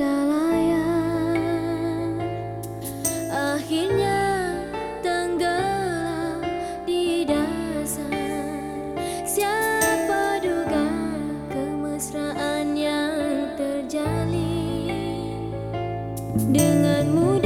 tak Akhirnya tenggelam di dasar. Siapa duga kemesraan yang terjalin? Denganmu